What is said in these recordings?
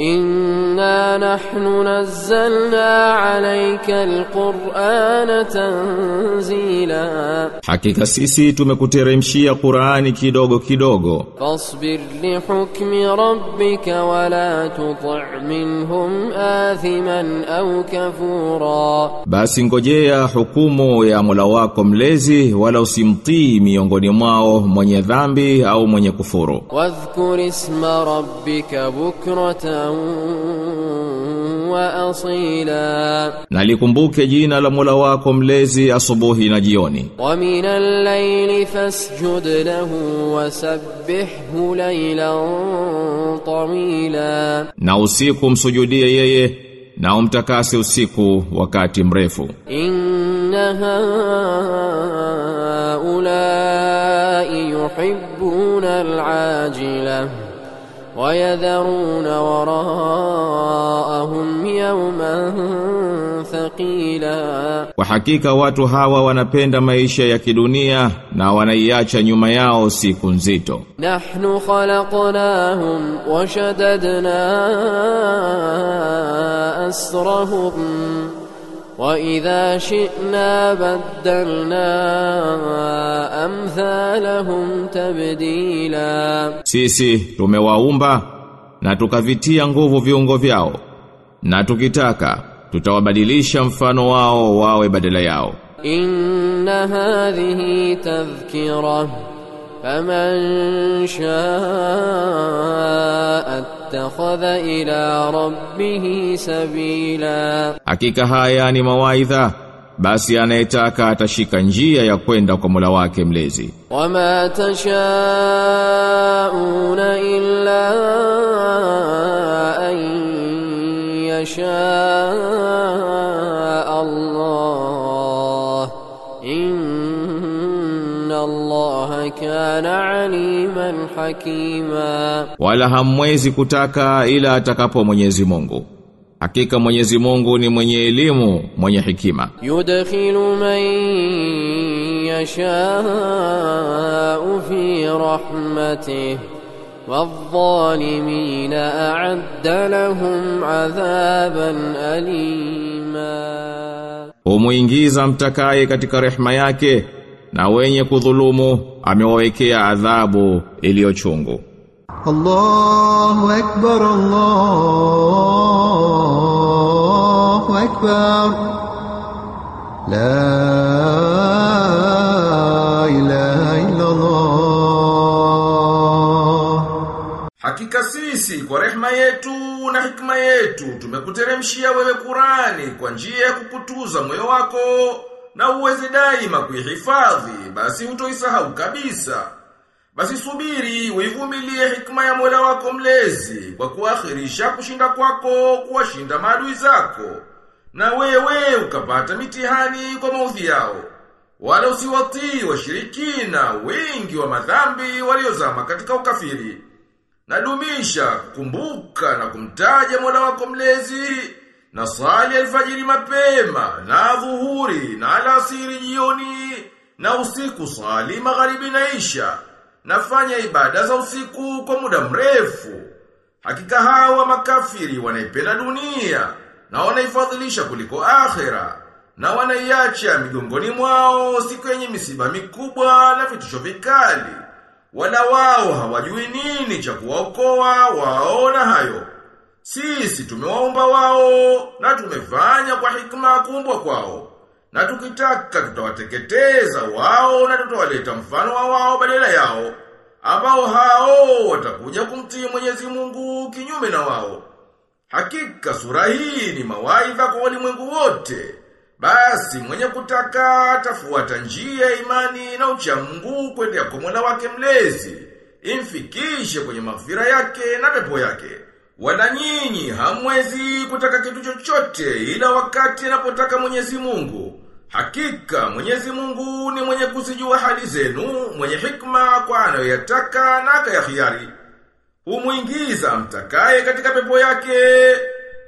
إنا نحن نزلنا عليك القرآن تنزيلا Hakika sisi tumekuteremshia Qur'ani kidogo kidogo فاصبر لحكم ربك ولا تطع منهم آثما أو كفورا Basi ngojea hukumu ya Mola wako mlezi wala usimtii miongoni mwao mwenye dhambi au mwenye kufuru. واذكر اسم ربك wa asila. Na likumbuke jina la mula wako mlezi asubuhi na jioni. Wa min al-layli fasjud lahu wa wasabbihhu laylan tawila. Na usiku msujudie yeye na umtakase usiku wakati mrefu. Inna haula yuhibbuna al-ajila. ويذرون وراءهم يوما ثقيلا hakika watu hawa wanapenda maisha ya kidunia na wanaiacha nyuma yao siku nzito. نحن خلقناهم وشددنا أسرهم وإذا شئنا بدلنا أمثالهم تبديلا Sisi tumewaumba na tukavitia nguvu viungo vyao. Na tukitaka tutawabadilisha mfano wao wawe badala yao. إن هذه تذكرة فمن شاء واتخذ ila rabbihi sabila Hakika haya ni mawaidha basi anayetaka atashika njia ya kwenda kwa Mola wake mlezi wama tashauna illa an yasha Allah in الله كان عليما حكيما Wala hamwezi kutaka ila atakapo Mwenyezi Mungu. Hakika Mwenyezi Mungu ni mwenye elimu, mwenye hikima. يدخل من يشاء في رحمته والظالمين أعد لهم عذابا أليما Humuingiza mtakaye katika rehema yake na wenye kudhulumu amewawekea adhabu iliyochungu. Allahu akbar Allahu akbar La ilaha illa Allah Hakika sisi kwa rehma yetu na hikma yetu tumekuteremshia wewe Qur'ani kwa njia ya kukutuza moyo wako na uweze daima kuihifadhi basi hutoisahau kabisa. Basi subiri uivumilie hikma ya Mola wako mlezi kwa kuakhirisha kushinda kwako kuwashinda maadui zako na wewe ukapata mitihani kwa maudhi yao. Wala usiwatii washirikina wengi wa madhambi waliozama katika ukafiri. nadumisha kumbuka na kumtaja Mola wako mlezi na sali alfajiri mapema na dhuhuri na alasiri jioni na usiku sali magharibi na isha nafanya ibada za usiku kwa muda mrefu. Hakika hawa makafiri wanaipenda dunia na wanaifadhilisha kuliko akhera na wanaiacha migongoni mwao siku yenye misiba mikubwa na vitisho vikali. Wala wao hawajui nini cha kuwaokoa waona hayo. Sisi tumewaomba wao na tumefanya kwa hikma kumbwa kwao. Na tukitaka tutawateketeza wao na tutawaleta mfano wa wao badala yao. Ambao hao watakuja kumtii Mwenyezi Mungu kinyume na wao. Hakika sura hii ni mawaidha kwa walimwengu wote. Basi mwenye kutaka atafuata njia ya imani na ucha Mungu kwenda kwa Mola wake mlezi, imfikishe kwenye maghfira yake na pepo yake. Wala nyinyi hamwezi kutaka kitu chochote ila wakati anapotaka Mwenyezi Mungu. Hakika Mwenyezi Mungu ni mwenye kuzijua hali zenu, mwenye hikma kwa anayoyataka na akayahiari. Humuingiza mtakaye katika pepo yake.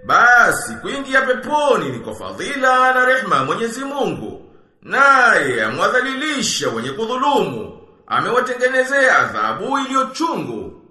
Basi kuingia peponi ni kwa fadhila na rehma Mwenyezi Mungu. Naye amwadhalilisha wenye kudhulumu. Amewatengenezea adhabu iliyochungu.